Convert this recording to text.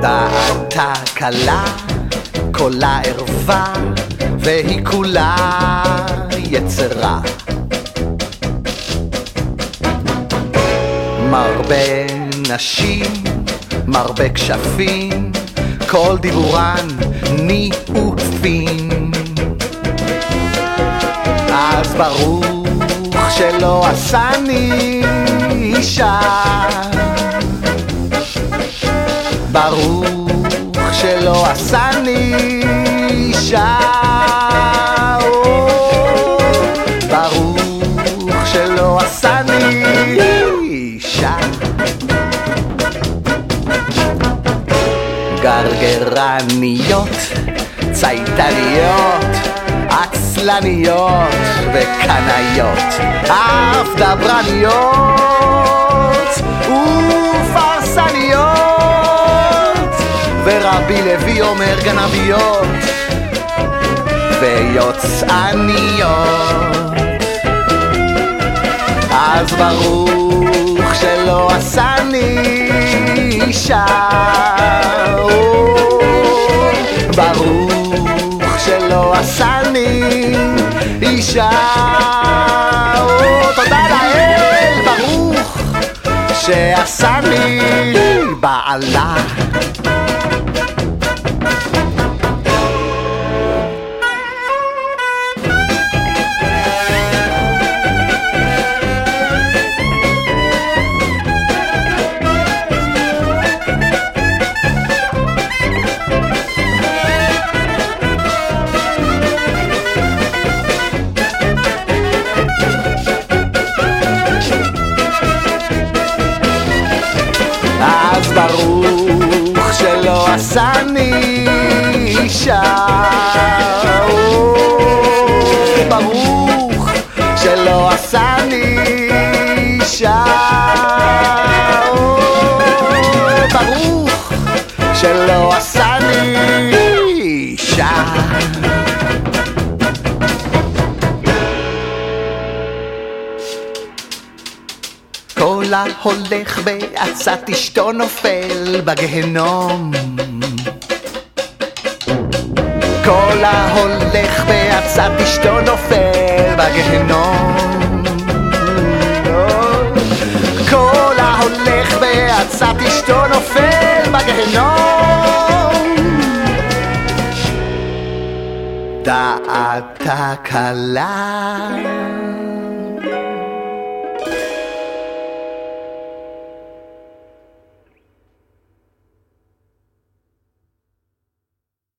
דעתה קלה, קולה ערווה, והיא כולה יצרה. מרבה נשים, מרבה כשפים, כל דיבורן ניאופים. אז ברוך שלא עשני אישה. שלא עשני אישה. ברוך שלא עשני אישה. גרגרניות, צייתניות, עצלניות וקנאיות, אף דברניות ורבי לוי אומר גנביות. ויוצאניות. אז ברוך שלא עשני אישה. ברוך שלא עשני אישה. תודה לאל ברוך בעלה עשני אישה ברוך שלא עשני אישה כל ההולך בעצת אשתו נופל בגהנום כל ההולך בעצת אשתו נופל בגהנום התקלה.